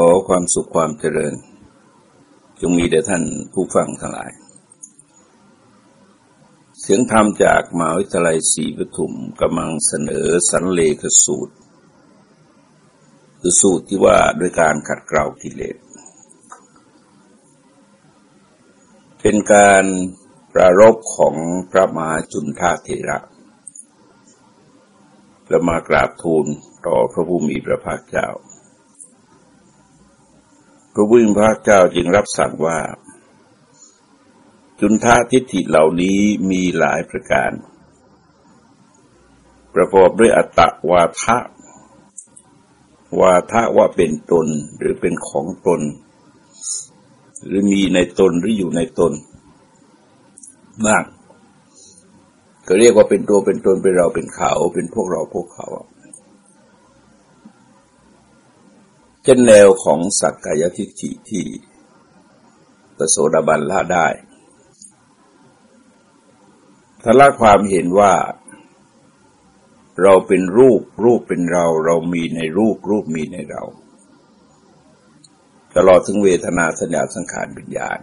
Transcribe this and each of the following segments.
ขอความสุขความเจริญ จงมีแด่ท่านผู้ฟังทั้งหลาย เสียงธรรมจากมหาวิทยาลัยศรีปทุมกำลังเสนอสันเลขสูตร คือสูตรที่ว่าด้วยการขัดเกลากิเลส เป็นการประรบของพระมหาจุนทาเถระและมากราบทูลต่อพระผู้มีพระภาคเจ้า พระวิญพระเจ้าจึงรับสั่งว่า จุนทาทิฏฐิเหล่านี้มีหลายประการ ประกอบด้วยอัตตวาทะวาทะว่าเป็นตนหรือเป็นของตน หรือมีในตนหรืออยู่ในตนมากก็เรียกว่าเป็นตัวเป็นตนเป็นเราเป็นเขา เป็นพวกเราพวกเขา เช่นแนวของสักกายทิฏฐิที่ประโสดาบันละได้ถ้าละความเห็นว่าเราเป็นรูปรูปเป็นเรา เรามีในรูปรูปมีในเรา ตลอดถึงเวทนาสัญญาสังขารวิญญาณ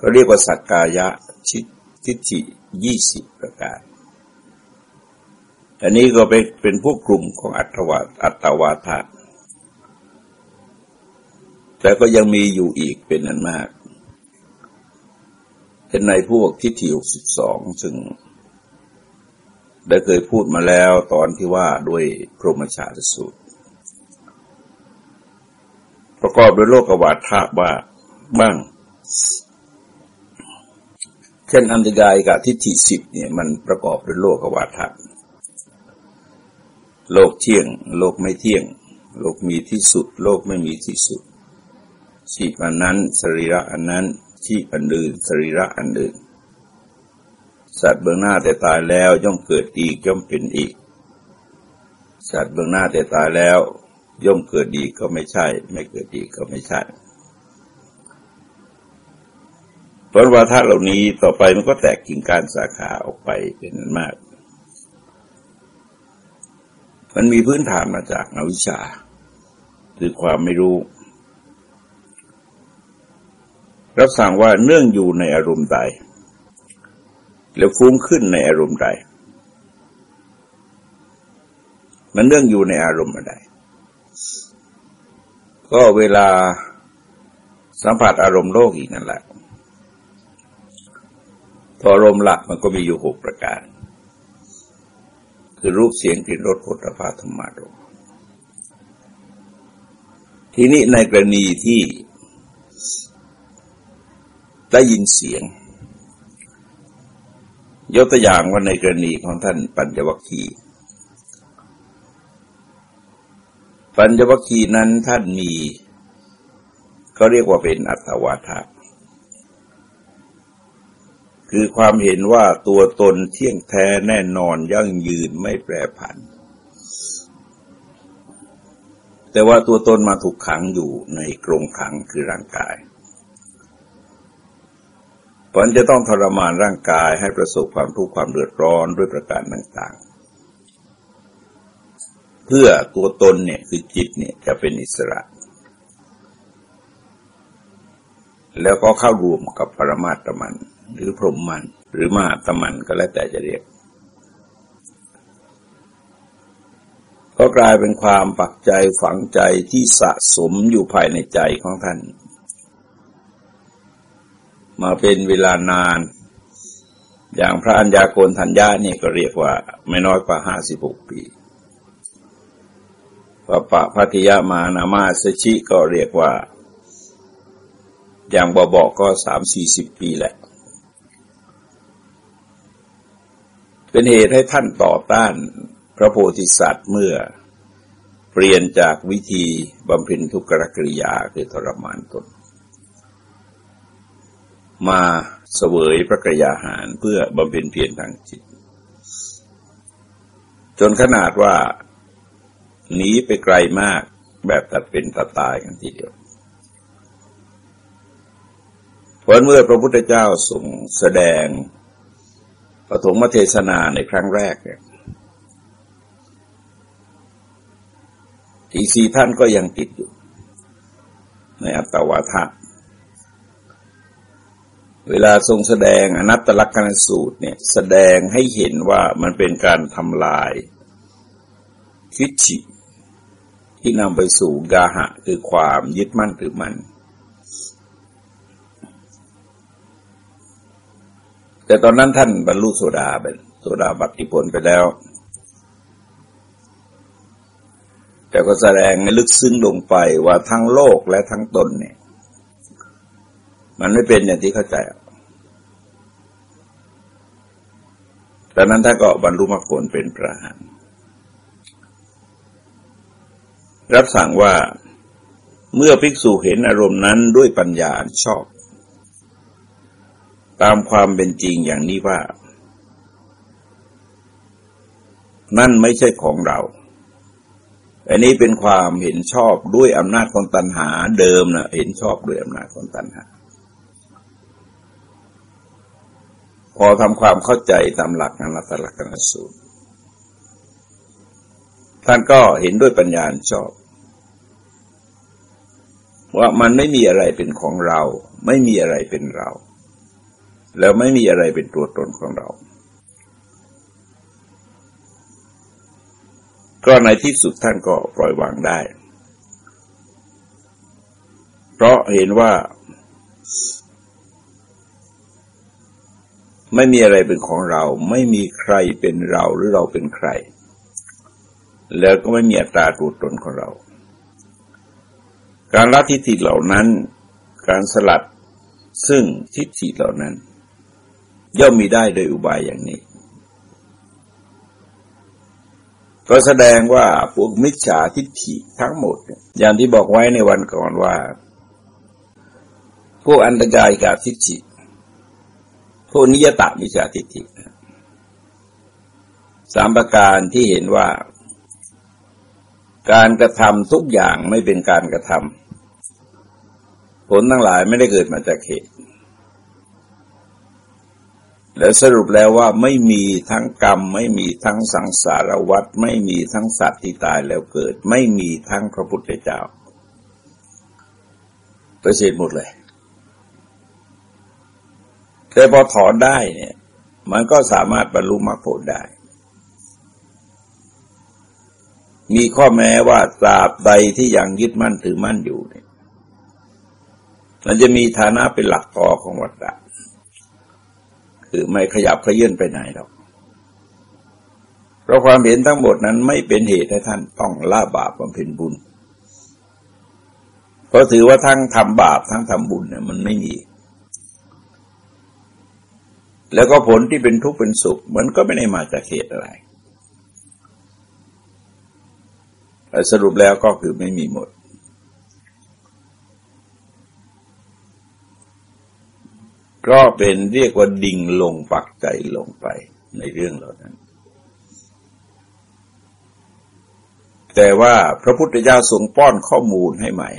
ก็เรียกว่าสักกายะทิฏฐิยี่สิบประการ อันนี้ก็เป็นเป็นพวกกลุ่มของอัตวาอัตวาทะแต่ก็ยังมีอยู่อีกเป็นอันมาก เป็นในพวกทิฏฐิหกสิบสองซึ่ง ได้เคยพูดมาแล้วตอนที่ว่าด้วยพรหมชาติสูตร ประกอบด้วยโลกวาทะว่าบ้าง เช่นอันตรายกับทิฏฐิสิบเนี่ยมันประกอบด้วยโลกวาทะ โลกเที่ยง โลกไม่เที่ยง โลกมีที่สุด โลกไม่มีที่สุด ชีพอันนั้น สรีระอันนั้น ชีพอันอื่นสรีระอันอื่น สัตว์เบื้องหน้าแต่ตายแล้วย่อมเกิดอีกย่อมเป็นอีก สัตว์เบื้องหน้าแต่ตายแล้ว ย่อมเกิดอีก็ไม่ใช่ ไม่เกิดอีก็ไม่ใช่ผลวาทะเหล่านี้ต่อไปมันก็แตกกิ่งการสาขาออกไปเป็นมาก มันมีพื้นฐานมาจากอวิชชา คือความไม่รู้ รับสั่งว่าเนื่องอยู่ในอารมณ์ใด แล้วฟุ้งขึ้นในอารมณ์ใด มันเนื่องอยู่ในอารมณ์ใดก็เวลาสัมผัสอารมณ์โลกอีกนั่นแหละ พออารมณ์หลักมันก็มีอยู่หกประการ คือรูปเสียงกลิ่นรสโผลิภัณฑ์ธรรมารมทีนี้ในกรณีที่ได้ยินเสียง ยกตัวอย่างว่าในกรณีของท่านปัญจวัคคีย์ปัญจวัคคีย์นั้นท่านมี ก็เรียกว่าเป็นอัตวาทะ คือความเห็นว่าตัวตนเที่ยงแท้แน่นอนยั่งยืนไม่แปรผัน แต่ว่าตัวตนมาถูกขังอยู่ในกรงขังคือร่างกายผลจะต้องทรมานร่างกายให้ประสบความทุกข์ความเดือดร้อนด้วยประการต่างๆ เพื่อตัวตนเนี่ยคือจิตเนี่ยจะเป็นอิสระ แล้วก็เข้ารวมกับปรมาตมัน หรือพรหมมัน หรือมาตมันก็แล้วแต่จะเรียก ก็กลายเป็นความปักใจฝังใจที่สะสมอยู่ภายในใจของท่าน มาเป็นเวลานาน อย่างพระัญญาโกณทัญญาเนี่ยก็เรียกว่า ไม่น้อยกว่าห้าสิบหกปีปะปะพัทยามานามาสชิก็เรียกว่าอย่างบอบอกก็สามสี่สิบปีแหละ เป็นเหตุให้ท่านต่อต้านพระโพธิสัตว์เมื่อเปลี่ยนจากวิธีบำเพ็ญทุกขกริยาคือทรมานตน มาเสวยพระกยาหารเพื่อบำเพ็ญเพียรทางจิต จนขนาดว่าหนีไปไกลมากแบบตัดเป็นตัดตายกันทีเดียวเพราะเมื่อพระพุทธเจ้าทรงแสดง ปฐมเทศนาในครั้งแรกเนี่ยอีกสี่ท่านก็ยังติดอยู่ ในอัตวาทะเวลาทรงแสดงอนัตตลักษณสูตรเนี่ยแสดงให้เห็นว่ามันเป็นการทำลายคิดฉิที่นำไปสู่กาหะคือความยึดมั่นถือมั่น แต่ตอนนั้นท่านบรรลุโสดาเป็นโสดาบัติผลไปแล้ว แต่ก็แสดงให้ลึกซึ้งลงไปว่าทั้งโลกและทั้งตนเนี่ย มันไม่เป็นอย่างที่เข้าใจตอนนั้นท่านก็บรรลุมรรคผลเป็นพระหันรับสั่งว่าเมื่อภิกษุเห็นอารมณ์นั้นด้วยปัญญาชอบ ตามความเป็นจริงอย่างนี้ว่า นั่นไม่ใช่ของเรา อันนี้เป็นความเห็นชอบด้วยอำนาจของตัณหาเดิมนะเห็นชอบด้วยอำนาจของตัณหา พอทำความเข้าใจตามหลักอนัตตลักษณสูตร ท่านก็เห็นด้วยปัญญาชอบว่ามันไม่มีอะไรเป็นของเรา ไม่มีอะไรเป็นเรา แล้วไม่มีอะไรเป็นตัวตนของเรา ก็ในที่สุดท่านก็ปล่อยวางได้ เพราะเห็นว่าไม่มีอะไรเป็นของเรา ไม่มีใครเป็นเราหรือเราเป็นใคร แล้วก็ไม่มีอัตราตัวตนของเรา การละทิฏฐิเหล่านั้น การสลัดซึ่งทิฏฐิเหล่านั้น ย่อมมีได้โดยอุบายอย่างนี้ ก็แสดงว่าพวกมิจฉาทิฏฐิทั้งหมด อย่างที่บอกไว้ในวันก่อนว่า พวกอันตรายกับทิฏฐิพวกนิยตามิจฉาทิฏฐิสามประการที่เห็นว่า การกระทำทุกอย่างไม่เป็นการกระทำผลทั้งหลายไม่ได้เกิดมาจากเหตุ แล้วสรุปแล้วว่าไม่มีทั้งกรรม ไม่มีทั้งสังสารวัฏไม่มีทั้งสัตว์ที่ตายแล้วเกิด ไม่มีทั้งพระพุทธเจ้าประเสริฐหมดเลย แต่พอถอนได้เนี่ย มันก็สามารถบรรลุมรรคผลได้ มีข้อแม้ว่าตราบใดที่ยังยึดมั่นถือมั่นอยู่เนี่ย มันจะมีฐานะเป็นหลักต่อของวัฏฏะ คือไม่ขยับขยื่นไปไหนหรอกเพราะความเห็นทั้งหมดนั้นไม่เป็นเหตุให้ท่านต้องละบาปบำเพ็ญบุญ เพราะถือว่าทั้งทำบาปทั้งทำบุญเนี่ยมันไม่มี แล้วก็ผลที่เป็นทุกข์เป็นสุข มันก็ไม่ได้มาจากเหตุอะไรสรุปแล้วก็คือไม่มีหมด ก็เป็นเรียกว่าดิ่งลงปักใจลงไปในเรื่องเหล่านั้น แต่ว่าพระพุทธเจ้าทรงป้อนข้อมูลให้ใหม่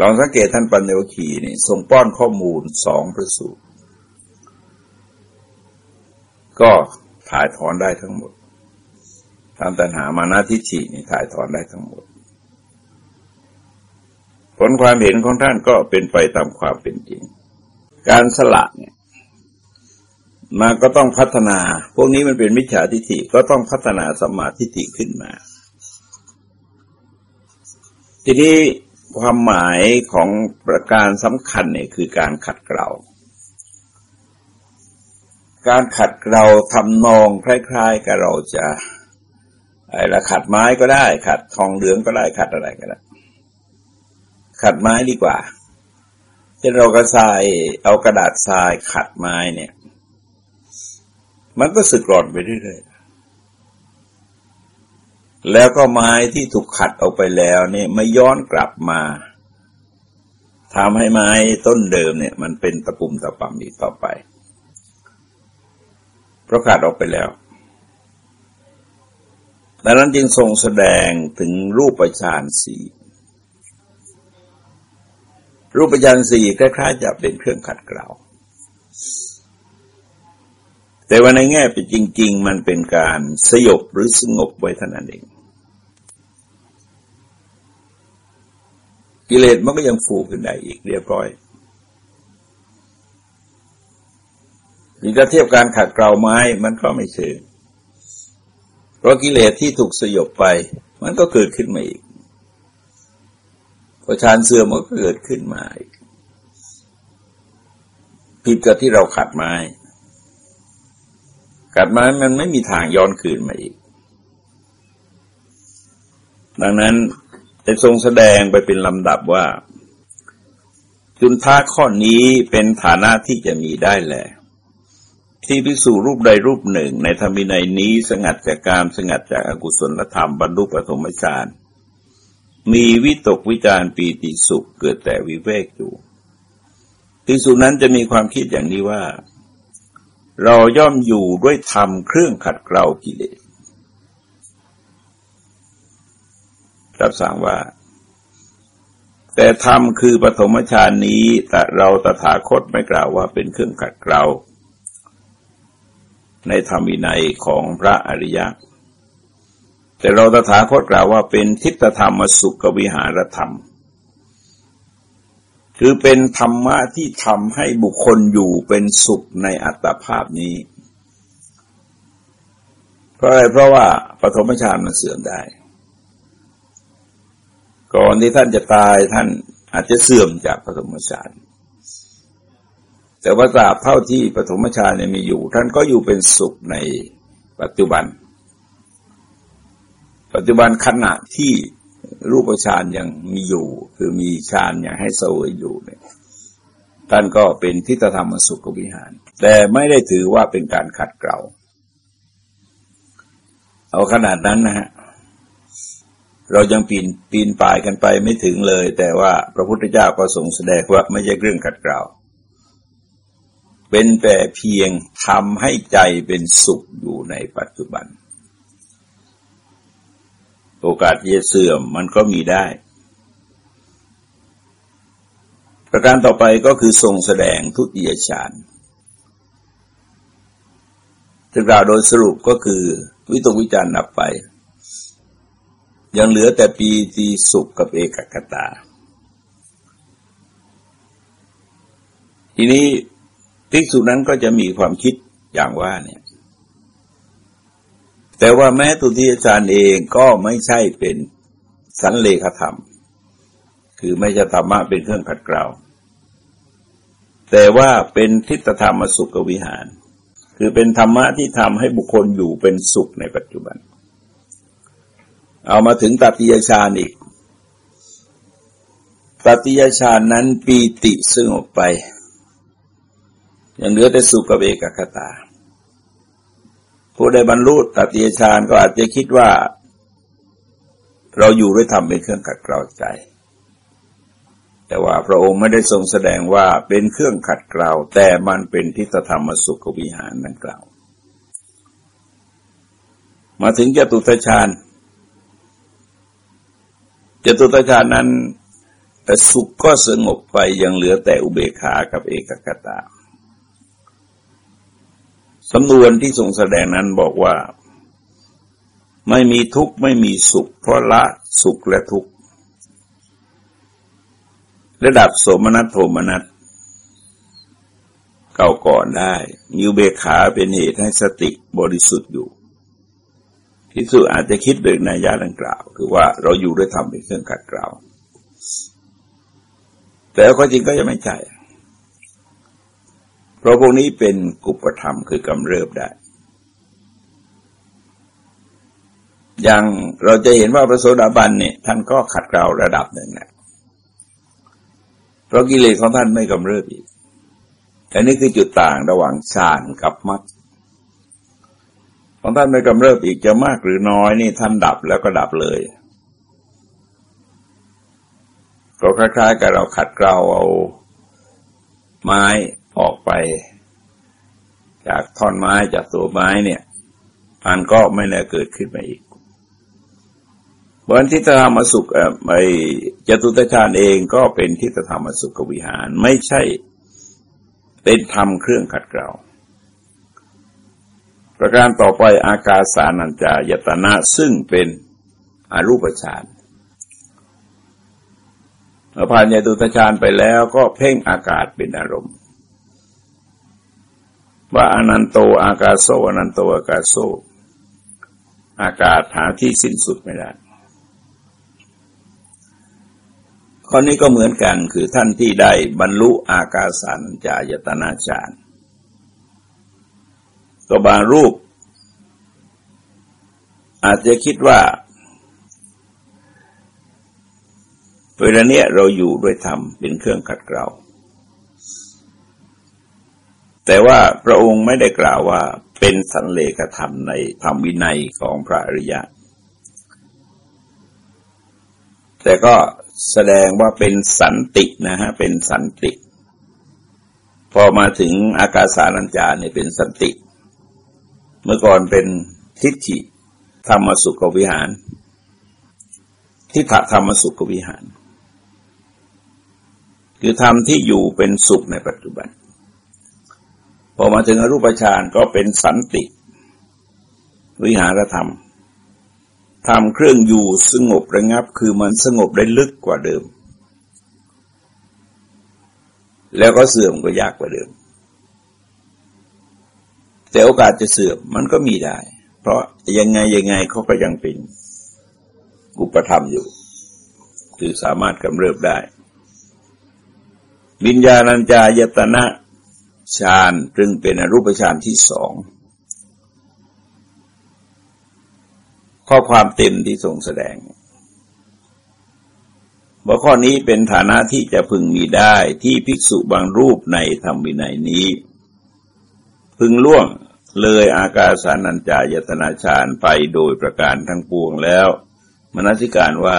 ลองสังเกตท่านปัญญวคีนี่ทรงป้อนข้อมูลสองประสูตร ก็ถ่ายถอนได้ทั้งหมดทำตัณหามานาทิฐินี่ถ่ายถอนได้ทั้งหมด ผลความเห็นของท่านก็เป็นไปตามความเป็นจริง การสละเนี่ยมาก็ต้องพัฒนา พวกนี้มันเป็นมิจฉาทิฏฐิก็ต้องพัฒนาสมาธิฏฐิขึ้นมา ทีนี้ความหมายของประการสำคัญเนี่ยคือการขัดเกลาการขัดเกลาทำนองคล้าย ๆ กับเราจะอะไรขัดไม้ก็ได้ ขัดทองเหลืองก็ได้ขัดอะไรก็ได้ ขัดไม้ดีกว่าเช่นเรากระทรายเอากระดาษทรายขัดไม้เนี่ย มันก็สึกหร่อนไปเรื่อยๆแล้วก็ไม้ที่ถูกขัดออกไปแล้วเนี่ยไม่ย้อนกลับมาทำให้ไม้ต้นเดิมเนี่ย มันเป็นตะปุ่มตะปั่มอีกต่อไปเพราะขาดออกไปแล้วดังนั้นจึงทรงแสดงถึงรูปประชานสี รูปฌานสี่คล้ายๆ จะเป็นเครื่องขัดเกลาแต่ว่าในแง่เป็นจริง ๆ มันเป็นการสยบหรือสงบไว้ท่านั้นเองกิเลสมันก็ยังฟูขึ้นได้อีกเรียบร้อยถึงจะเทียบการขัดเกลาไม้มันก็ไม่เชิงเพราะกิเลสที่ถูกสยบไป มันก็เกิดขึ้นมาอีก พอชานเสื่อมมันก็เกิดขึ้นมาอีกผิดกับที่เราขัดไม้ ขัดไม้มันไม่มีทางย้อนคืนมาอีก ดังนั้นจะทรงแสดงไปเป็นลำดับว่า จุนท่าข้อนี้เป็นฐานะที่จะมีได้แหละ ที่พิสูรูปใดรูปหนึ่งในธรรมินัยนี้สงัดจากการสงัดจากอากุศลธรรมบรรลุปฐมฌาน มีวิตกวิจารปีติสุขเกิดแต่วิเวกอยู่ที่สุนั้นจะมีความคิดอย่างนี้ว่า เราย่อมอยู่ด้วยธรรมเครื่องขัดเกลากิเลสรับสั่งว่า แต่ธรรมคือปฐมฌานนี้แต่เราตถาคตไม่กล่าวว่าเป็นเครื่องขัดเกลาในธรรมวินัยของพระอริยะ แต่เราตถาคตกล่าวว่าเป็นทิฏฐธรรมสุขวิหารธรรม คือเป็นธรรมะที่ทำให้บุคคลอยู่เป็นสุขในอัตภาพนี้ เพราะอะไรเพราะว่าปฐมฌานมันเสื่อมได้ ก่อนที่ท่านจะตายท่านอาจจะเสื่อมจากปฐมฌานแต่ว่าตราบเท่าที่ปฐมฌานเนี่ยมีอยู่ ท่านก็อยู่เป็นสุขในปัจจุบัน ปัจจุบันขณะที่รูปฌานยังมีอยู่ คือมีฌานอย่างให้เสวยอยู่เนี่ยท่านก็เป็นทิฏฐธรรมสุขวิหาร แต่ไม่ได้ถือว่าเป็นการขัดเกลาเอาขนาดนั้นนะฮะเรายังปีนปีนป่ายกันไปไม่ถึงเลย แต่ว่าพระพุทธเจ้าก็ทรงแสดงว่าไม่ใช่เรื่องขัดเกลาเป็นแต่เพียงทำให้ใจเป็นสุขอยู่ในปัจจุบัน โอกาสที่จะเสื่อมมันก็มีได้ ประการต่อไปก็คือทรงแสดงทุติยฌานจะกล่าวโดยสรุปก็คือวิตกวิจารณ์นับไป ยังเหลือแต่ปีติสุขกับเอกกตา ทีนี้ภิกษุนั้นก็จะมีความคิดอย่างว่าเนี่ย แต่ว่าแม้ตุติยฌานเองก็ไม่ใช่เป็นสันเลขธรรม คือไม่ใช่ธรรมะเป็นเครื่องขัดเกลาแต่ว่าเป็นทิฏฐธรรมสุขวิหาร คือเป็นธรรมะที่ทำให้บุคคลอยู่เป็นสุขในปัจจุบัน เอามาถึงตัติยฌานอีกตัติยฌานนั้นปีติซึ่งออกไป ยังเหลือแต่สุขกับเอกคตา ผู้ใดบรรลุตติยฌานก็อาจจะคิดว่า เราอยู่ด้วยธรรมเป็นเครื่องขัดเกลาใจ แต่ว่าพระองค์ไม่ได้ทรงแสดงว่าเป็นเครื่องขัดเกลาแต่มันเป็นทิฏฐธรรมสุขวิหารนั่นกล่าว มาถึงจตุตฌานจตุตฌานนั้นแต่สุขก็สงบไปยังเหลือแต่อุเบกขากับเอกคตา สำนวนที่ทรงแสดงนั้นบอกว่า ไม่มีทุกข์ไม่มีสุข เพราะละสุขและทุกข์ระดับโสมนัสโทมนัสเก่าก่อนได้มีเบขาเป็นเหตุให้สติบริสุทธิ์อยู่ที่สุอาจจะคิดโดยนัยยะดังกล่าว คือว่าเราอยู่ด้วยธรรมเป็นเครื่องขัดเกลาแต่ข้อจริงก็ยังไม่ใช่ เพราะพวกนี้เป็นกุปธรรมคือกำเริบได้ อย่างเราจะเห็นว่าพระโสดาบันเนี่ยท่านก็ขัดเกลาระดับหนึ่งแหละเพราะกิเลสของท่านไม่กำเริบอีกอันนี้คือจุดต่างระหว่างฌานกับมรรคของท่านไม่กำเริบอีกจะมากหรือน้อยนี่ท่านดับแล้วก็ดับเลยก็คล้ายๆกับเราขัดเกลาเอาไม้ ออกไป จากท่อนไม้จากตัวไม้เนี่ยมันก็ไม่ได้เกิดขึ้นมาอีกบนทิฏฐธรรมสุขไอ้จตุตฌานเองก็เป็นทิฏฐธรรมสุขวิหาร ไม่ใช่เป็นธรรมเครื่องขัดเกลาประการต่อไปอากาสานัญจายตนะซึ่งเป็นอรูปฌานเมื่อผ่านยตุตฌานไปแล้วก็เพ่งอากาศเป็นอารมณ์ ว่าอนันโตอากาโซอนันโตอากาโซอากาศหาที่สิ้นสุดไม่ได้ข้อนี้ก็เหมือนกันคือท่านที่ได้บรรลุอากาสันจายตนาฌานก็บางรูป อาจจะคิดว่าเวลาเนี้ยเราอยู่ด้วยธรรมเป็นเครื่องขัดเกลา แต่ว่าพระองค์ไม่ได้กล่าวว่าเป็นสันเลขธรรมในธรรมวินัยของพระอริยะ แต่ก็แสดงว่าเป็นสันตินะฮะ เป็นสันติ พอมาถึงอากาสานัญจาเนี่ยเป็นสันติ เมื่อก่อนเป็นทิฏฐิธรรมสุขวิหาร ทิฏฐธรรมสุขวิหาร คือธรรมที่อยู่เป็นสุขในปัจจุบัน พอมาถึงอรูปฌานก็เป็นสันติ วิหารธรรมทำเครื่องอยู่สงบระงับ คือมันสงบได้ลึกกว่าเดิม แล้วก็เสื่อมก็ยากกว่าเดิม แต่โอกาสจะเสื่อมมันก็มีได้ เพราะยังไงยังไงเขาก็ยังเป็นอุปธรรมอยู่ คือสามารถกำเริบได้ วิญญาณัญจายตนะ ฌานจึงเป็นอรูปฌานที่สองข้อความเต็มที่ทรงแสดงว่าข้อนี้เป็นฐานะที่จะพึงมีได้ที่ภิกษุบางรูปในธรรมวินัยนี้ พึงล่วงเลยอากาสานัญจายตนาฌานไปโดยประการทั้งปวงแล้ว มนสิการว่า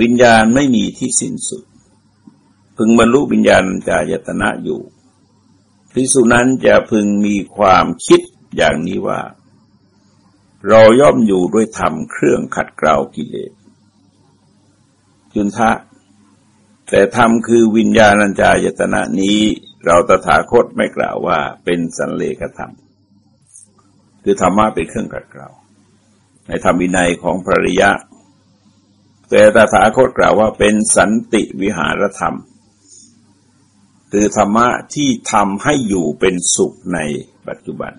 วิญญาณไม่มีที่สิ้นสุด พึงบรรลุวิญญาณจายตนะอยู่ ภิกษุนั้นจะพึงมีความคิดอย่างนี้ว่า เราย่อมอยู่ด้วยธรรมเครื่องขัดเกลากิเลสจุนทะ แต่ธรรมคือวิญญาณัญจายตนะนี้ เราตถาคตไม่กล่าวว่าเป็นสันเลขธรรม คือธรรมะเป็นเครื่องขัดเกลาในธรรมวินัยของพระริยะ แต่ตถาคตกล่าวว่าเป็นสันติวิหารธรรม คือธรรมะที่ทำให้อยู่เป็นสุขในปัจจุบัน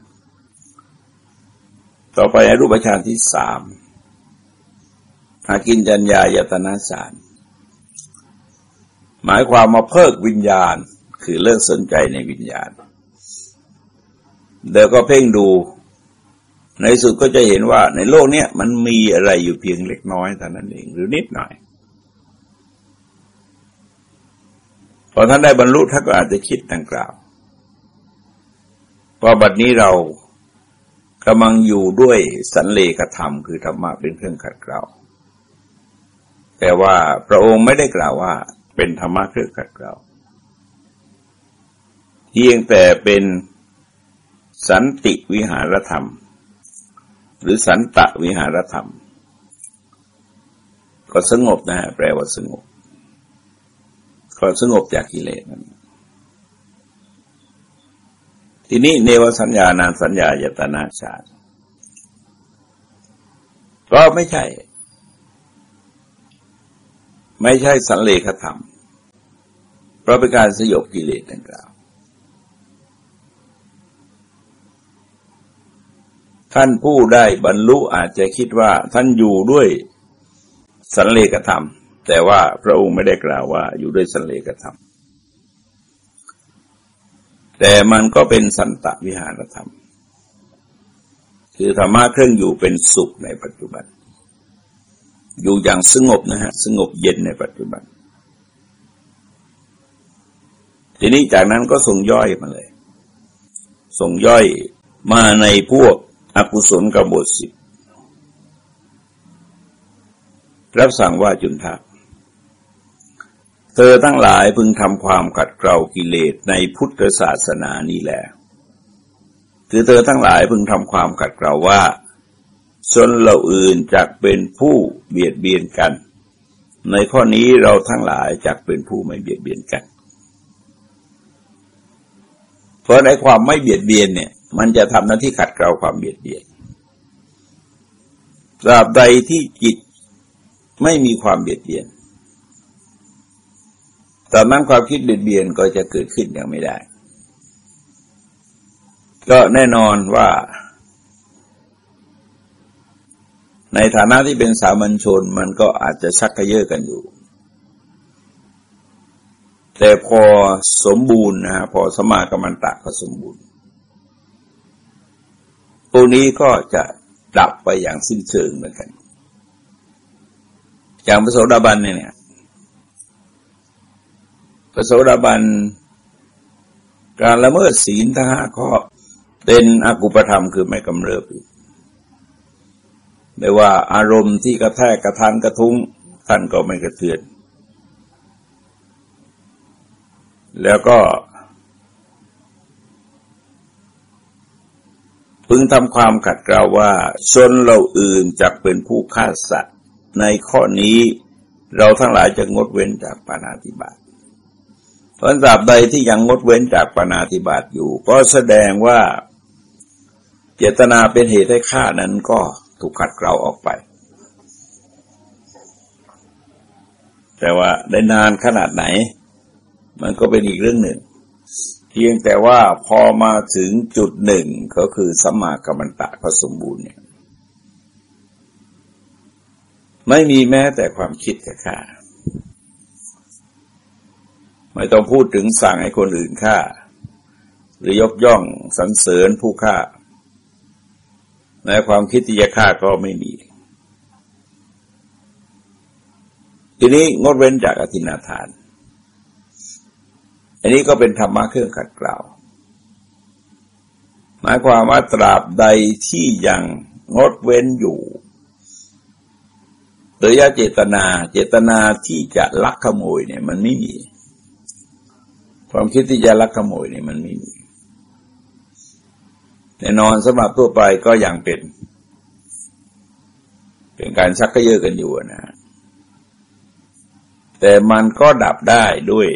ต่อไปรูปฌานที่สามหากินจัญญายตนาฌานหมายความมาเพิกวิญญาณคือเลิกสนใจในวิญญาณเดี๋ยวก็เพ่งดู ในสุดก็จะเห็นว่าในโลกนี้มันมีอะไรอยู่เพียงเล็กน้อยเท่านั้นเองหรือนิดหน่อย อท่านได้บรรลุท่านก็อาจจะคิดดังกล่าวว่าบัดนี้เรากำลังอยู่ด้วยสันเลขธรรม คือธรรมะเป็นเครื่องขัดเกลาแต่ว่าพระองค์ไม่ได้กล่าวว่า เป็นธรรมะเครื่องขัดเกลาเพียงแต่เป็นสันติวิหารธรรม หรือสันตะวิหารธรรม ก็สงบนะฮะแปลว่าสงบ ก็สงบจากกิเลสนั่นทีนี้เนวสัญญานานสัญญายตนาชาติก็ไม่ใช่ ไม่ใช่สันเลขธรรม เพราะเป็นการสยบกิเลสดังกล่าว ท่านผู้ได้บรรลุอาจจะคิดว่าท่านอยู่ด้วยสันเลขธรรม แต่ว่าพระองค์ไม่ได้กล่าวว่าอยู่ด้วยสันเลขธรรม แต่มันก็เป็นสันตวิหารธรรม คือธรรมะเครื่องอยู่เป็นสุขในปัจจุบัน อยู่อย่างสงบนะฮะ สงบเย็นในปัจจุบัน ทีนี้จากนั้นก็ส่งย่อยมาเลย ส่งย่อยมาในพวกอกุศลกบฏสิบรับสั่งว่าจุนทะ เธอทั้งหลายพึงทำความขัดเกลากิเลสในพุทธศาสนานี้แหละคือเธอทั้งหลายพึงทำความขัดเกลาว่าชนเราอื่นจักเป็นผู้เบียดเบียนกัน ในข้อนี้เราทั้งหลายจักเป็นผู้ไม่เบียดเบียนกัน เพราะในความไม่เบียดเบียนเนี่ย มันจะทำหน้าที่ขัดเกลาความเบียดเบียนตราบใดที่จิตไม่มีความเบียดเบียน ตอนนั้นความคิดเบียนก็จะเกิดขึ้นอย่างไม่ได้ ก็แน่นอนว่า ในฐานะที่เป็นสามัญชนมันก็อาจจะชักกระเยอะกันอยู่ แต่พอสมบูรณ์นะพอสมากรรมันตะก็สมบูรณ์ตัวนี้ก็จะดับไปอย่างสิ้นเชิงเหมือนกัน อย่างพระโสดาบันเนี่ย ระโสดาบัน การละเมิดศีลทั้งห้าข้อเป็นอกุปธรรมคือไม่กำเริบอีกไม่ว่าอารมณ์ที่กระแทกกระทานกระทุ้งท่านก็ไม่กระเทือน แล้วก็ พึงทำความขัดเกลาว่าชนเราอื่นจะเป็นผู้ฆ่าสัตว์ ในข้อนี้เราทั้งหลายจะงดเว้นจากปานาติบาต เพราะตราบใดที่ยังงดเว้นจากปานาติบาตอยู่ ก็แสดงว่าเจตนาเป็นเหตุให้ฆ่านั้นก็ถูกขัดเกลาออกไป แต่ว่าได้นานขนาดไหน มันก็เป็นอีกเรื่องหนึ่ง เพียงแต่ว่าพอมาถึงจุดหนึ่งก็คือสัมมากัมมันตะก็สมบูรณ์เนี่ยไม่มีแม้แต่ความคิดจะฆ่า ไม่ต้องพูดถึงสั่งให้คนอื่นฆ่า หรือยกย่องสรรเสริญผู้ฆ่าแม้ความคิดที่จะฆ่าก็ไม่มี ทีนี้งดเว้นจากอธินาทาน อันนี้ก็เป็นธรรมะเครื่องขัดเกลาหมายความว่าตราบใดที่ยังงดเว้นอยู่โดยเจตนา เจตนาที่จะลักขโมยเนี่ยมันไม่มี ความคิดที่จะลักขโมยนี่มันไม่มีแน่นอนสำหรับทั่วไปก็อยังเป็น เป็นการชักกระเยอะกันอยู่นะแต่มันก็ดับได้ด้วย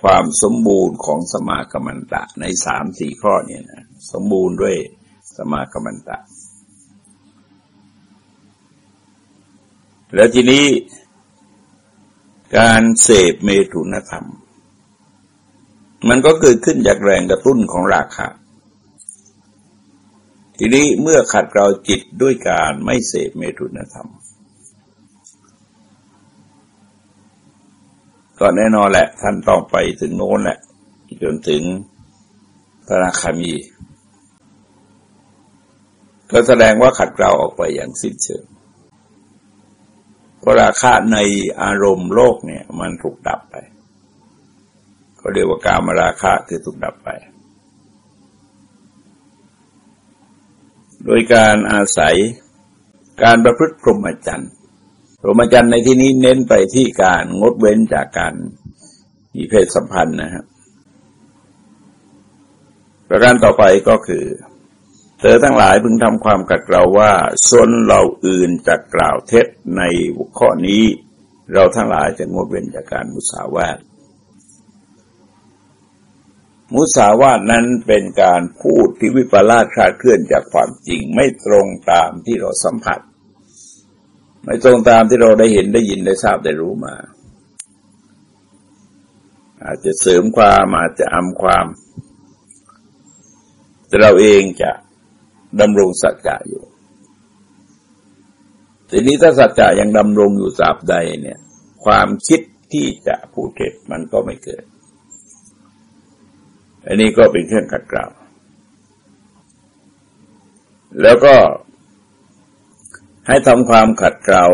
ความสมบูรณ์ของสมากรรมันตะในสามสี่ข้อเนี่ยนะสมบูรณ์ด้วยสมากรรมันตะ แล้วทีนี้การเสพเมถุนธรรม มันก็เกิดขึ้นจากแรงกระตุ้นของราคะ ทีนี้เมื่อขัดเกลาจิตด้วยการไม่เสพเมถุนธรรม ก็แน่นอนแหละ ท่านต้องไปถึงโน้นแหละ จนถึงพระนาคามี ก็แสดงว่าขัดเกลาออกไปอย่างสิ้นเชิงเพราะราคาในอารมณ์โลกเนี่ย มันถูกดับไป ก็เรียกว่าการมราคาคือถูกดับไป โดยการอาศัยการประพฤติพรหมจรรย์พรหมจรรย์ในที่นี้เน้นไปที่การงดเว้นจากการมีเพศสัมพันธ์นะครับประการต่อไปก็คือ เธอทั้งหลายพึงทำความกัดเราว่าชนเราอื่นจะกล่าวเท็จในข้อนี้ เราทั้งหลายจะงดเว้นจากการมุสาวาท มุสาวาทนั้นเป็นการพูดที่วิปลาสคลาดเคลื่อนจากความจริง ไม่ตรงตามที่เราสัมผัส ไม่ตรงตามที่เราได้เห็นได้ยินได้ทราบได้รู้มา อาจจะเสริมความอาจจะอำความ แต่เราเองจะดำรงสัจจะอยู่ทีนี้ถ้าสัจจะยังดำรงอยู่สาบใดเนี่ย ความคิดที่จะพูดเท็จมันก็ไม่เกิด อันนี้ก็เป็นเครื่องขัดเกลาแล้วก็ให้ทำความขัดเกลา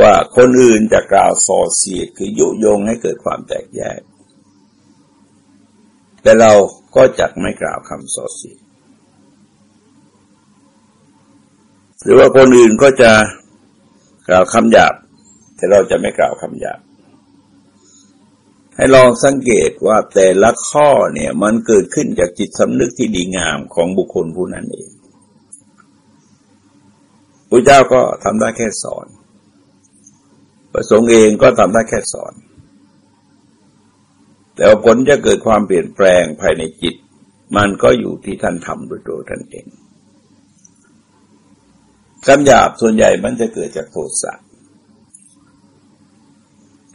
ว่าคนอื่นจะกล่าวส่อเสียดคือยุยงให้เกิดความแตกแยก แต่เราก็จะไม่กล่าวคำส่อเสียดหรือว่าคนอื่นก็จะกล่าวคำหยาบ แต่เราจะไม่กล่าวคำหยาบ ให้ลองสังเกตว่าแต่ละข้อเนี่ยมันเกิดขึ้นจากจิตสำนึกที่ดีงามของบุคคลผู้นั้นเองพระเจ้าก็ทำได้แค่สอน ประสงค์เองก็ทำได้แค่สอน แต่ผลจะเกิดความเปลี่ยนแปลงภายในจิต มันก็อยู่ที่ท่านทำด้วยตัวท่านเองคำหยาบส่วนใหญ่มันจะเกิดจากโทสะ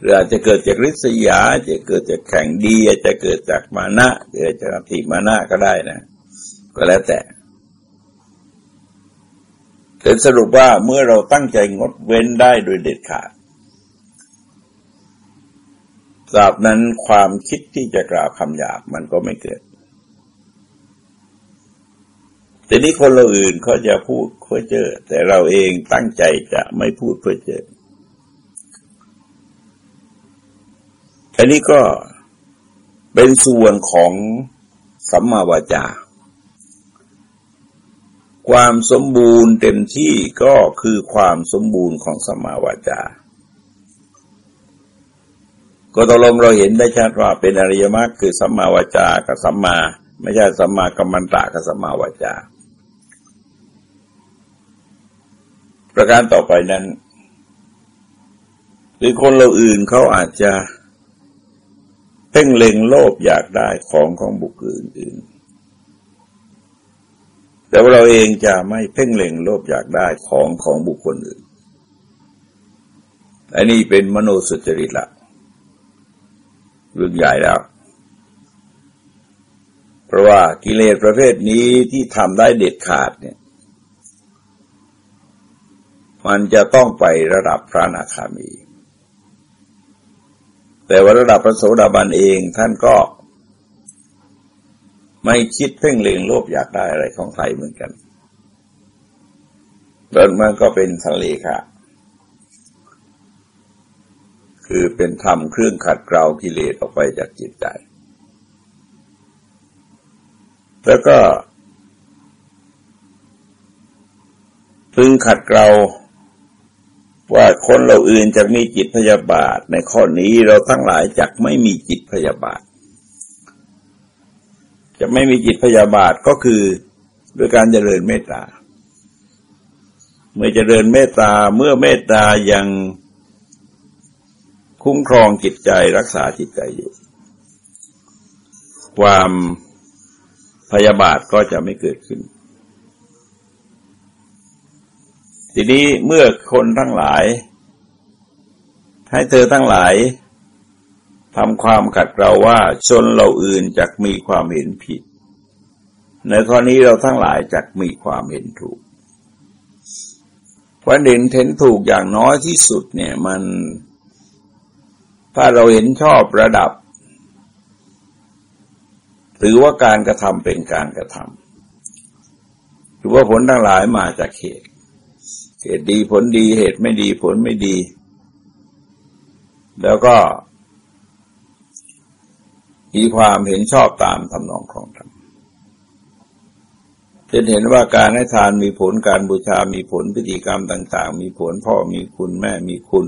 รืออาจจะเกิดจากริษยาจะเกิดจากแข่งดีอาจจะเกิดจากมานะเกิดจากทิมานะก็ได้นะ ก็แล้วแต่แต่สรุปว่าเมื่อเราตั้งใจงดเว้นได้โดยเด็ดขาดตราบนั้นความคิดที่จะกล่าวคำหยาบมันก็ไม่เกิด แต่นี้คนเราอื่นเขาจะพูดเพื่อเจอ แต่เราเองตั้งใจจะไม่พูดเพื่อเจอ อันนี้ก็เป็นส่วนของสัมมาวาจา ความสมบูรณ์เต็มที่ก็คือความสมบูรณ์ของสัมมาวาจาก็ตกลงเราเห็นได้ชัดว่าเป็นอริยมรรคคือสัมมาวาจากับสัมมา ไม่ใช่สัมมากัมมันตะกับสัมมาวาจา ประการต่อไปนั้นหรือคนเราอื่นเขาอาจจะ เพ่งเล็งโลภอยากได้ของของบุคคลอื่น แต่ว่าเราเองจะไม่เพ่งเล็งโลภอยากได้ของของบุคคลอื่น อันนี้เป็นมโนสุจริตละเรื่องใหญ่แล้ว เพราะว่ากิเลสประเภทนี้ที่ทำได้เด็ดขาดเนี่ย มันจะต้องไประดับพระนาคามี แต่ว่าระดับพระโสดาบันเองท่านก็ไม่คิดเพ่งเล็งโลภอยากได้อะไรของใครเหมือนกันแล้วมันก็เป็นทะเลค่ะคือเป็นธรรมเครื่องขัดเกลากิเลสออกไปจากจิตใจ แล้วก็พึงขัดเกลา ว่าคนเราอื่นจะมีจิตพยาบาท ในข้อนี้เราทั้งหลายจะไม่มีจิตพยาบาท จะไม่มีจิตพยาบาทก็คือด้วยการเจริญเมตตา เมื่อเจริญเมตตาเมื่อเมตตายังคุ้มครองจิตใจรักษาจิตใจอยู่ ความพยาบาทก็จะไม่เกิดขึ้น ทีนี้เมื่อคนทั้งหลาย ให้เธอทั้งหลายทำความขัดเราว่าชนเราอื่นจักมีความเห็นผิด ในข้อนี้เราทั้งหลายจักมีความเห็นถูกความเห็นเห็นถูกอย่างน้อยที่สุดเนี่ยมัน ถ้าเราเห็นชอบระดับ ถือว่าการกระทำเป็นการกระทำถือว่าผลทั้งหลายมาจากเหตุ เหตุดีผลดีเหตุไม่ดีผลไม่ดี แล้วก็มีความเห็นชอบตามทำนองของธรรมจะเห็นว่าการให้ทานมีผลการบูชา มีผลพิธีกรรมต่าง ๆ มีผลพ่อมีคุณแม่มีคุณ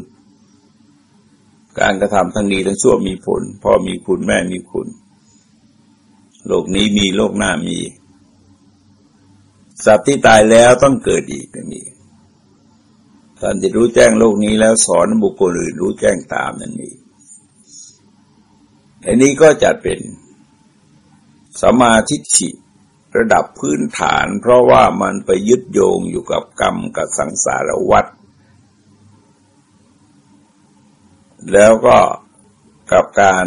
การกระทำทั้งดีทั้งชั่วมีผล พ่อมีคุณแม่มีคุณ โลกนี้มีโลกหน้ามี สัตว์ที่ตายแล้วต้องเกิดอีกมี ท่านจะรู้แจ้งโลกนี้แล้วสอนบุคคลอื่นรู้แจ้งตามนั่นเองอันนี้ก็จัดเป็นสมาธิิระดับพื้นฐาน เพราะว่ามันไปยึดโยงอยู่กับกรรมกับสังสารวัฏแล้วก็กับการ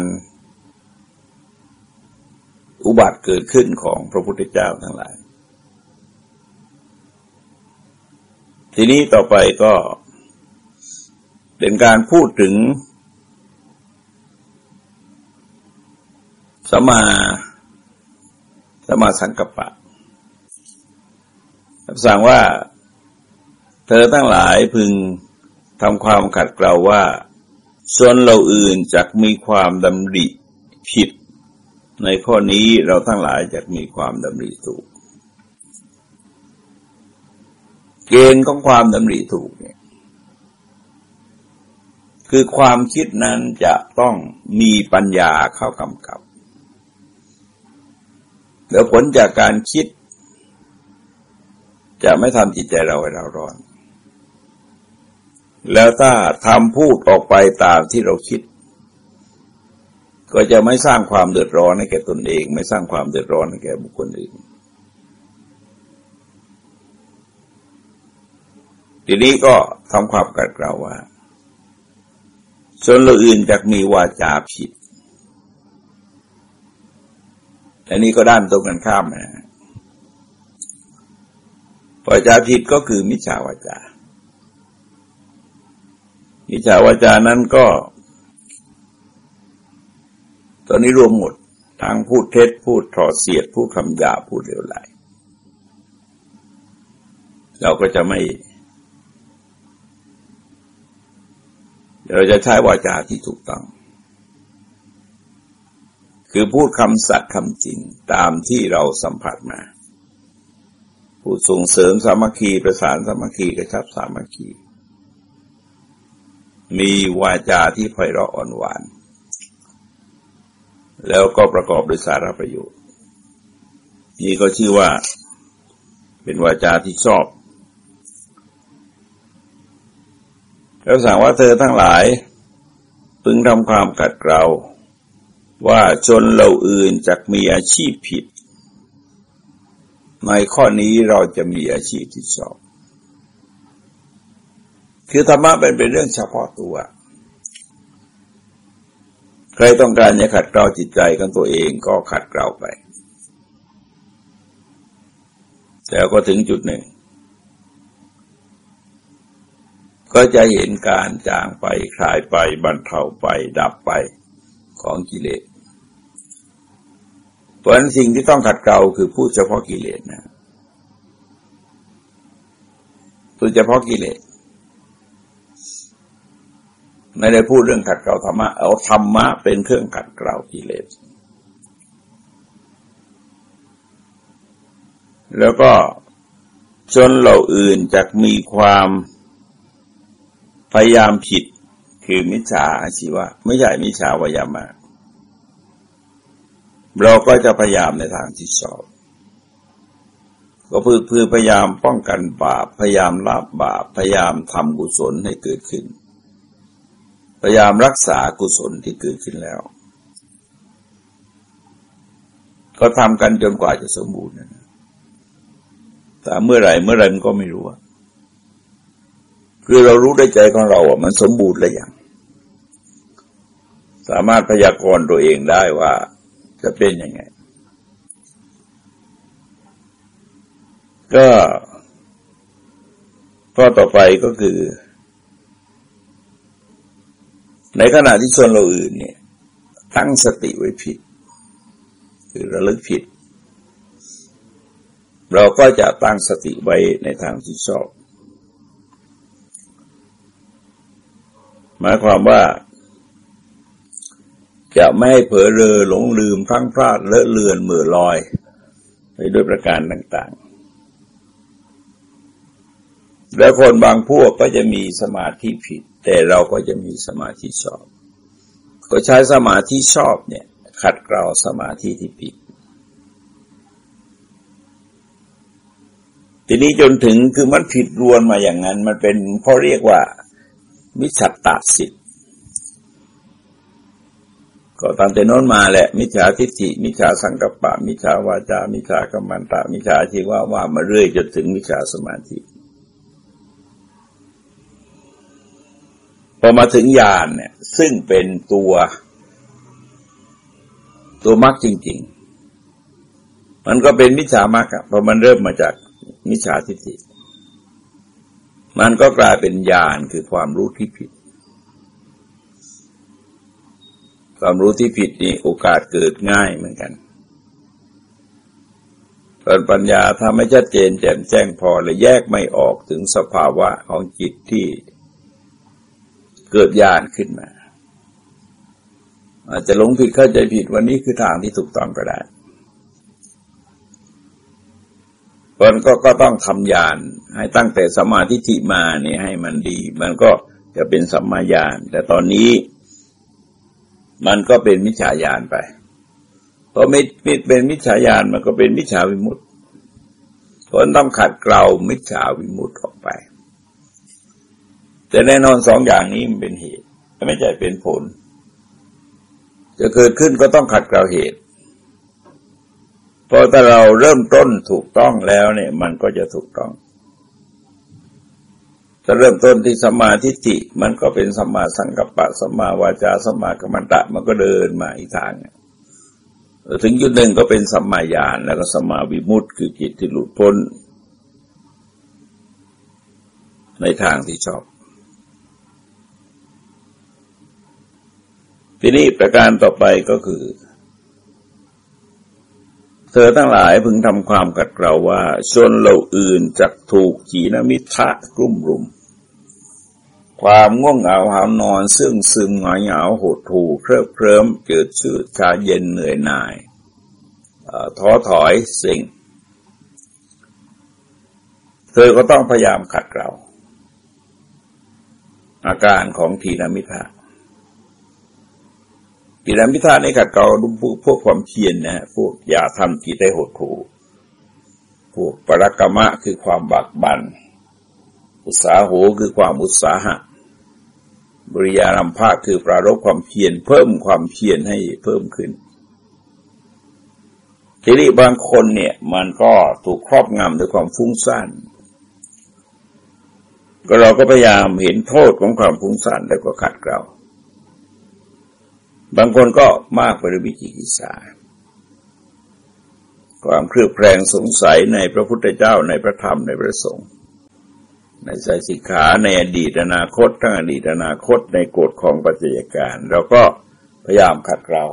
อุบัติเกิดขึ้นของพระพุทธเจ้าทั้งหลาย ทีนี้ต่อไปก็เป็นการพูดถึงสมาสมาสังกปะสั่งว่า เธอทั้งหลายพึงทำความขัดเกลาว่าส่วนเราอื่นจะมีความดำริผิด ในข้อนี้เราทั้งหลายจะมีความดำริถูก เกณฑ์ของความดำริถูกเนี่ยคือความคิดนั้นจะต้องมีปัญญาเข้ากำกับ แล้วผลจากการคิด จะไม่ทำจิตใจเราให้เราร้อน แล้วถ้าทำพูดออกไปตามที่เราคิด ก็จะไม่สร้างความเดือดร้อนให้แก่ตนเอง ไม่สร้างความเดือดร้อนให้แก่บุคคลอื่น ทีนี้ก็ทำความกัดกล่าวว่าชนเราอื่นจากมีวาจาผิด อันนี้ก็ด้านตรงกันข้ามนะวาจาผิดก็คือมิจฉาวาจา มิจฉาวาจานั้นก็ ตอนนี้รวมหมดทางพูดเท็จพูดถอดเสียดพูดคำหยาพูดเร็วไหลเราก็จะไม่ เราจะใช้วาจาที่ถูกต้อง คือพูดคำสัตย์คำจริงตามที่เราสัมผัสมาพูดส่งเสริมสามัคคีประสานสามัคคีกระชับสามัคคี มีวาจาที่ไพเราะอ่อนหวาน แล้วก็ประกอบด้วยสาระประโยชน์ นี่ก็ชื่อว่าเป็นวาจาที่ชอบ แล้วสั่งว่าเธอทั้งหลายพึงทำความกัดเกลาว่าชนเราอื่นจะมีอาชีพผิด ในข้อนี้เราจะมีอาชีพที่ชอบ คือธรรมะเป็นเป็นเรื่องเฉพาะตัว ใครต้องการจะขัดเกลาจิตใจของตัวเองก็ขัดเกลาไป แต่ก็ถึงจุดหนึ่ง ก็จะเห็นการจางไปคลายไปบรรเทาไปดับไปของกิเลส เพราะนั้นสิ่งที่ต้องขัดเกลาคือพูดเฉพาะกิเลสนะพูดเฉพาะกิเลสไม่ได้พูดเรื่องขัดเกลาธรรมะเอาธรรมะเป็นเครื่องขัดเกลากิเลส แล้วก็จนเราอื่นจะมีความ พยายามผิดคือมิจฉาอาชีวะ ไม่ใช่มิจฉาวายามาเราก็จะพยายามในทางที่ชอบก็เพื่อเพื่อพยายามป้องกันบาปพยายามละบาปพยายามทำกุศลให้เกิดขึ้น พยายามรักษากุศลที่เกิดขึ้นแล้ว ก็ทำกันจนกว่าจะสมบูรณ์แต่เมื่อไหร่เมื่อไหร่มันก็ไม่รู้ คือเรารู้ได้ใจของเราว่ามันสมบูรณ์แล้วอย่างสามารถพยากรณ์ตัวเองได้ว่าจะเป็นยังไง ก็ข้อต่อไปก็คือ ในขณะที่ชนเราอื่นเนี่ย ตั้งสติไว้ผิด คือระลึกผิด เราก็จะตั้งสติไว้ในทางที่ชอบ หมายความว่า จะไม่ให้เผลอเรอหลงลืมพลั้งพลาดเลอะเลือนมือลอย ไปด้วยประการต่างๆ แล้วคนบางพวกก็จะมีสมาธิผิด แต่เราก็จะมีสมาธิชอบ ก็ใช้สมาธิชอบเนี่ย ขัดเกลาสมาธิที่ผิดทีนี้จนถึงคือมันผิดรวนมาอย่างนั้น มันเป็นเพราเรียกว่า มิจฉาตาสิทธิ์ก็ตามแต่น้นมาแหละ มิจฉาทิฏฐิมิจฉาสังกัปปะ มิจฉาวาจา มิจฉากรรมันตามิจฉาชีว่าว่ามาเรื่อยจนถึงมิจฉาสมาธิ พอมาถึงญาณเนี่ย ซึ่งเป็นตัว ตัวมรรคจริง ๆ มันก็เป็นมิจฉามรรคอะพอมันเริ่มมาจากมิจฉาทิฏฐิ มันก็กลายเป็นญาณคือความรู้ที่ผิด ความรู้ที่ผิดนี่โอกาสเกิดง่ายเหมือนกันตอนปัญญาถ้าไม่ชัดเจนแจ่มแจ้งพอเลยแยกไม่ออกถึงสภาวะของจิตที่เกิดญาณขึ้นมา อาจจะหลงผิดเข้าใจผิดวันนี้คือทางที่ถูกต้องก็ได้ มันก็ก็ต้องทำญาณให้ตั้งแต่สมาธิิมาเนี่ยให้มันดี มันก็จะเป็นสัมมาญาณแต่ตอนนี้มันก็เป็นมิจฉาญาณไปพอไม่เป็นมิจฉาญาณมันก็เป็นมิจฉาวิมุตติผลต้องขัดเกลามิจฉาวิมุตติออกไป แต่แน่นอนสองอย่างนี้มันเป็นเหตุ ไม่ใช่เป็นผล จะเกิดขึ้นก็ต้องขัดเกลาเหตุ พอถ้าเราเริ่มต้นถูกต้องแล้วเนี่ย มันก็จะถูกต้องถ้าเริ่มต้นที่สมาธิิมันก็เป็นสมาสังกัปปะสมาวาจาสมากรรมตะ มันก็เดินมาอีกทางถึงจุดหนึ่งก็เป็นสมาญาณแล้วก็สมาวิมุตติคือจิตที่หลุดพ้น ในทางที่ชอบ ทีนี้ประการต่อไปก็คือ เธอทั้งหลายพึงทำความกัดเราว่า ชนเหล่าอื่นจักถูกขีนมิทะกลุ่มรุม ความง่วงเหงาหานอน ซึ่งซึมหงอยเหงาหดถูเคริบเคลิ้มเกิดชืดชาเย็นเหนื่อยหน่ายท้อถอยสิ่ง เธอก็ต้องพยายามขัดเกลาอาการของทีนามิทาทีนามิทาในขัดเกลาพวกความเพียรนะพวกอย่าทำจิตได้หดหู่พวกปรกรรมะคือความบักบันอุตสาหหคือความอุตสาหะ บริยารัมภาคือปรารบความเพียรเพิ่มความเพียรให้เพิ่มขึ้นทีนี้บางคนเนี่ยมันก็ถูกครอบงำด้วยความฟุ้งซ่านก็เราก็พยายามเห็นโทษของความฟุ้งซ่านแล้วก็ขัดเกลา บางคนก็มากไปด้วยวิจิกิสาความเครือบแคลงสงสัยในพระพุทธเจ้าในพระธรรมในพระสงฆ์ในใจสิกขาในอดีตอนาคตทั้งอดีตอนาคตในกฎของปัจจัยการเราก็พยายามขัดเกลา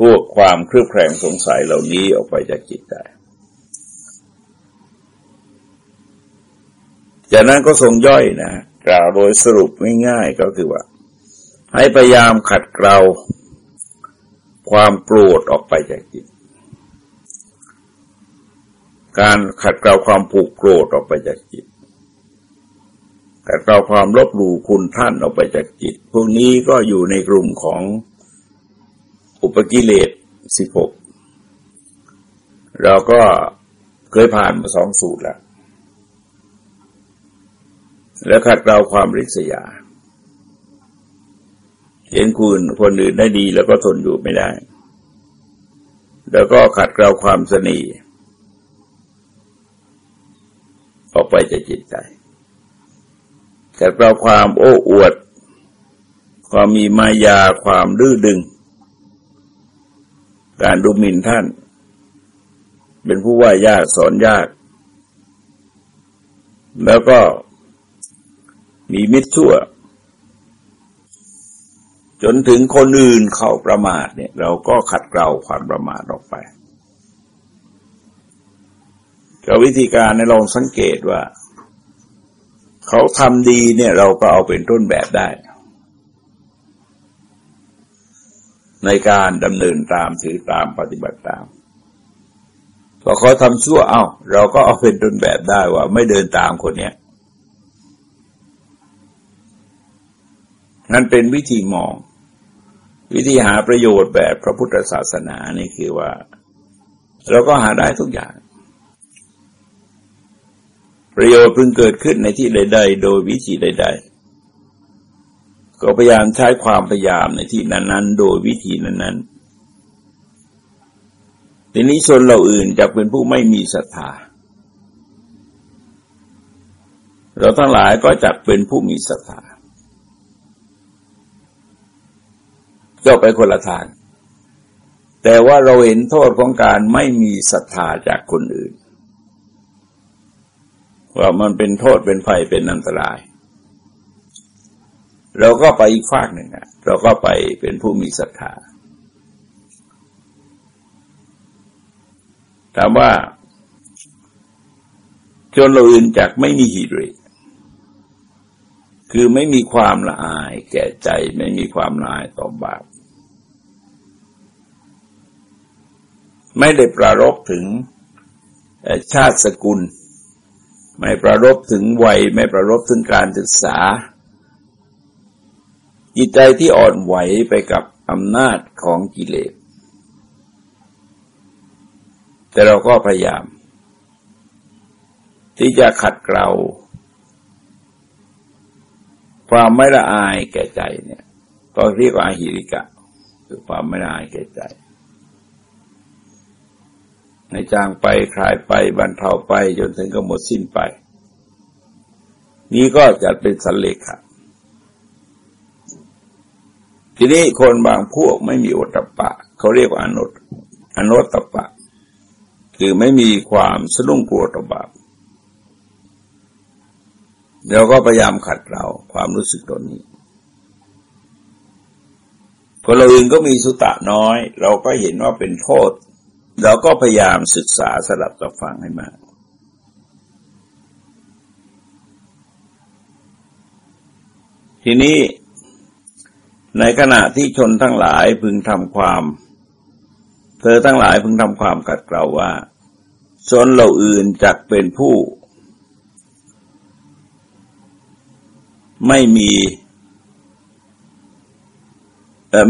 พวกความเครือบแคลงสงสัยเหล่านี้ออกไปจากจิตได้จากนั้นก็ทรงย่อยนะกล่าวโดยสรุปง่ายๆก็คือว่า ให้พยายามขัดเกลา ความโกรธออกไปจากจิต การขัดเกลาความผูกโกรธออกไปจากจิตขัดเกลาความลบหลู่คุณท่านออกไปจากจิต พวกนี้ก็อยู่ในกลุ่มของอุปกิเลสสิบหกเราก็เคยผ่านมาสองสูตรแล้ว แล้วขัดเราความริษยา เห็นคุณคนอื่นได้ดีแล้วก็ทนอยู่ไม่ได้ แล้วก็ขัดเราความสนีออกไปจากจิตใจขัดเราความโอ้อวด ความมีมายาความดื้อดึง การดูหมิ่นท่าน เป็นผู้ว่ายากสอนยาก แล้วก็มีมิตรชั่ว จนถึงคนอื่นเขาประมาทเนี่ย เราก็ขัดเกลาความประมาทออกไปกับวิธีการในลองสังเกตว่า เขาทำดีเนี่ย เราก็เอาเป็นต้นแบบได้ ในการดำเนินตามถือตามปฏิบัติตามพอเขาทำชั่วเอา้า เราก็เอาเป็นต้นแบบได้ว่า ไม่เดินตามคนเนี้ยนั่นเป็นวิธีมอง วิธีหาประโยชน์แบบพระพุทธศาสนานี่คือว่า เราก็หาได้ทุกอย่าง ประโยชน์พึงเกิดขึ้นในที่ใด ๆ โดยวิธีใด ๆ ก็พยายามใช้ความพยายามในที่นั้น ๆ โดยวิธีนั้น ๆ ทีนี้ชนเราอื่นจะเป็นผู้ไม่มีศรัทธาเราทั้งหลายก็จะเป็นผู้มีศรัทธา ก็ไปคนละทาง แต่ว่าเราเห็นโทษของการไม่มีศรัทธาจากคนอื่น ว่ามันเป็นโทษเป็นไฟเป็นอันตราย เราก็ไปอีกฝากหนึ่งอะเราก็ไปเป็นผู้มีศรัทธาถามว่าจนเราอื่นจากไม่มีหิริ คือไม่มีความละอายแก่ใจไม่มีความละอายต่อบาป ไม่ได้ประรบถึงชาติสกุล ไม่ประรบถึงวัย ไม่ประรบถึงการศึกษา จิตใจที่อ่อนไหวไปกับอำนาจของกิเลส แต่เราก็พยายาม ที่จะขัดเกลา ความไม่ละอายแก่ใจเนี่ย ก็เรียกว่าอาหิริกะ คือความไม่ละอายแก่ใจ ในจางไปคลายไปบรรเทาไปจนถึงก็หมดสิ้นไป นี้ก็จัดเป็นสันเลขะทีนี้คนบางพวกไม่มีอตปะ เขาเรียกว่าอนุตอนุตปะ คือไม่มีความสะดุ้งกลัวต่อบาป เราก็พยายามขัดเราความรู้สึกตนนี้คนเราเองก็มีสุตะน้อย เราก็เห็นว่าเป็นโทษ เราก็พยายามศึกษาสลับกับฟังให้มากทีนี้ในขณะที่ชนทั้งหลายพึงทำความ เธอทั้งหลายพึงทำความกัดเกลาวว่าชนเหล่าอื่นจักเป็นผู้ ไม่มี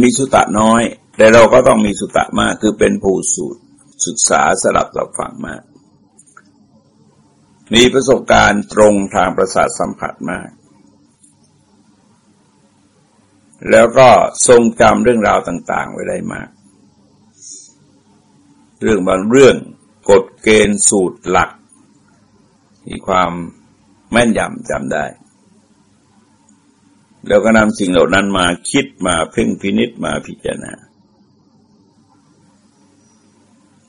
มีสุตะน้อย แต่เราก็ต้องมีสุตะมากคือเป็นผู้สูตรศึกษาสลับสับฝังมาก มีประสบการณ์ตรงทางประสาทสัมผัสมาก แล้วก็ทรงจำเรื่องราวต่าง ๆ ไว้ได้มาก เรื่องบางเรื่องกฎเกณฑ์สูตรหลัก มีความแม่นยำจำได้ แล้วก็นำสิ่งเหล่านั้นมาคิดมาเพ่งพินิษมาพิจารณา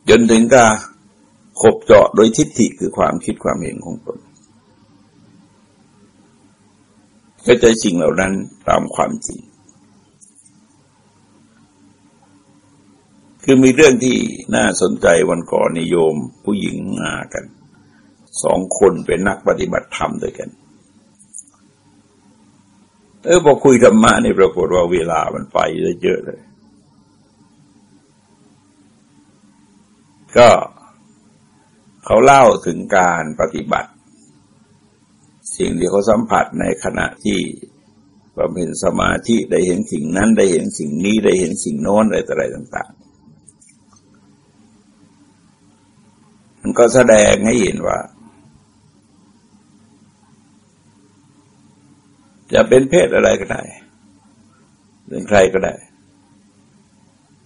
จนถึงกับขบเจาะโดยทิฏฐิคือความคิดความเห็นของตนก็จะสิ่งเหล่านั้นตามความจริง คือมีเรื่องที่น่าสนใจวันก่อนนิยมผู้หญิงมากัน สองคนเป็นนักปฏิบัติธรรมด้วยกัน เออพอคุยธรรมะนี่ปรากฏว่าเวลามันไปเยอะเลย ก็เขาเล่าถึงการปฏิบัติ สิ่งที่เขาสัมผัสในขณะที่บำเพ็ญสมาธิได้เห็นสิ่งนั้นได้เห็นสิ่งนี้ได้เห็นสิ่งโน้นอะไรต่ออะไรต่าง ๆ มันก็แสดงให้เห็นว่า จะเป็นเพศอะไรก็ได้เป็นใครก็ได้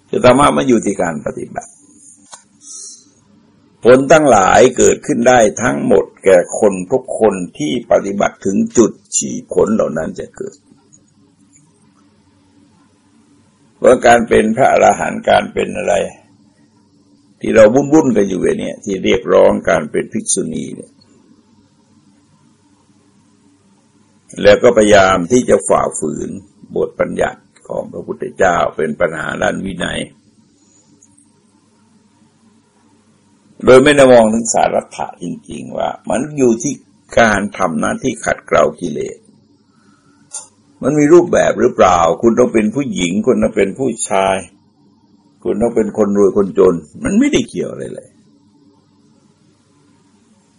จะธรรมะมันอยู่ที่การปฏิบัติ ผลตั้งหลายเกิดขึ้นได้ทั้งหมดแก่คนทุกคนที่ปฏิบัติถึงจุดฉีผลเหล่านั้นจะเกิดว่าการเป็นพระอรหันต์การเป็นอะไร ที่เราบุ่นบุ่นกันอยู่เนี่ย ที่เรียกร้องการเป็นภิกษุณีเนี่ย แล้วก็พยายามที่จะฝ่าฝืนบทปัญญัติของพระพุทธเจ้าเป็นปัญหาด้านวินัย โดยไม่ได้มองถึงสาระถะจริง ๆ ว่า มันอยู่ที่การทำหน้าที่ขัดเกลากิเลส มันมีรูปแบบหรือเปล่า คุณต้องเป็นผู้หญิง คุณต้องเป็นผู้ชาย คุณต้องเป็นคนรวยคนจน มันไม่ได้เกี่ยวอะไรเลย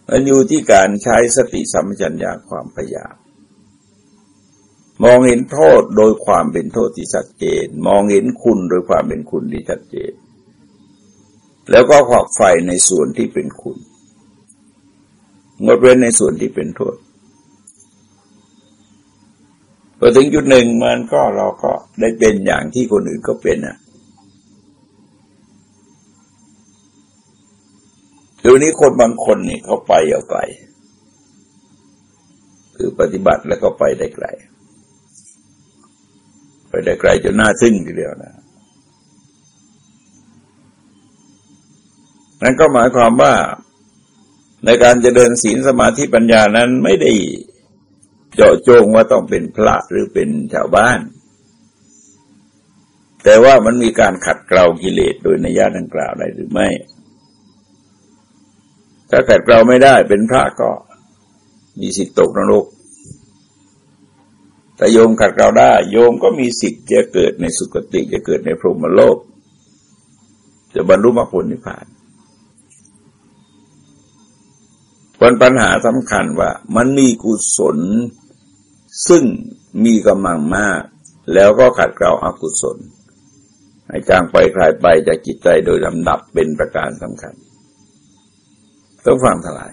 มันอยู่ที่การใช้สติสัมปชัญญะความพยายาม มองเห็นโทษโดยความเป็นโทษที่ชัดเจน มองเห็นคุณโดยความเป็นคุณที่ชัดเจน แล้วก็ขอกไฟในส่วนที่เป็นคุณงดเว้นในส่วนที่เป็นโทษพอถึงจุดหนึ่งมันก็เราก็ได้เป็นอย่างที่คนอื่นก็เป็นอะเดี๋ยวนี้คนบางคนนี่เขาไปเอาไกลคือปฏิบัติแล้วก็ไปได้ไกล ไปได้ไกลจนน่าทึ่งทีเดียวนะนั่นก็หมายความว่าในการจะเดินศีลสมาธิปัญญานั้นไม่ได้เจาะจงว่าต้องเป็นพระหรือเป็นชาวบ้าน แต่ว่ามันมีการขัดเกลากิเลสโดยในญาดังกล่าวได้หรือไม่ ถ้าขัดเกลาไม่ได้เป็นพระก็มีสิทธิตกนรก แต่โยมขัดเราได้ โยมก็มีสิทธิ์จะเกิดในสุคติจะเกิดในพรหมโลก จะบรรลุมรรคผลนิพพานผลปัญหาสำคัญว่ามันมีกุศล ซึ่งมีกำลังมาก แล้วก็ขัดเกลาอากุศลให้จางไปคลายไปจากจิตใจโดยลำดับเป็นประการสำคัญ ต้องฟังทลาย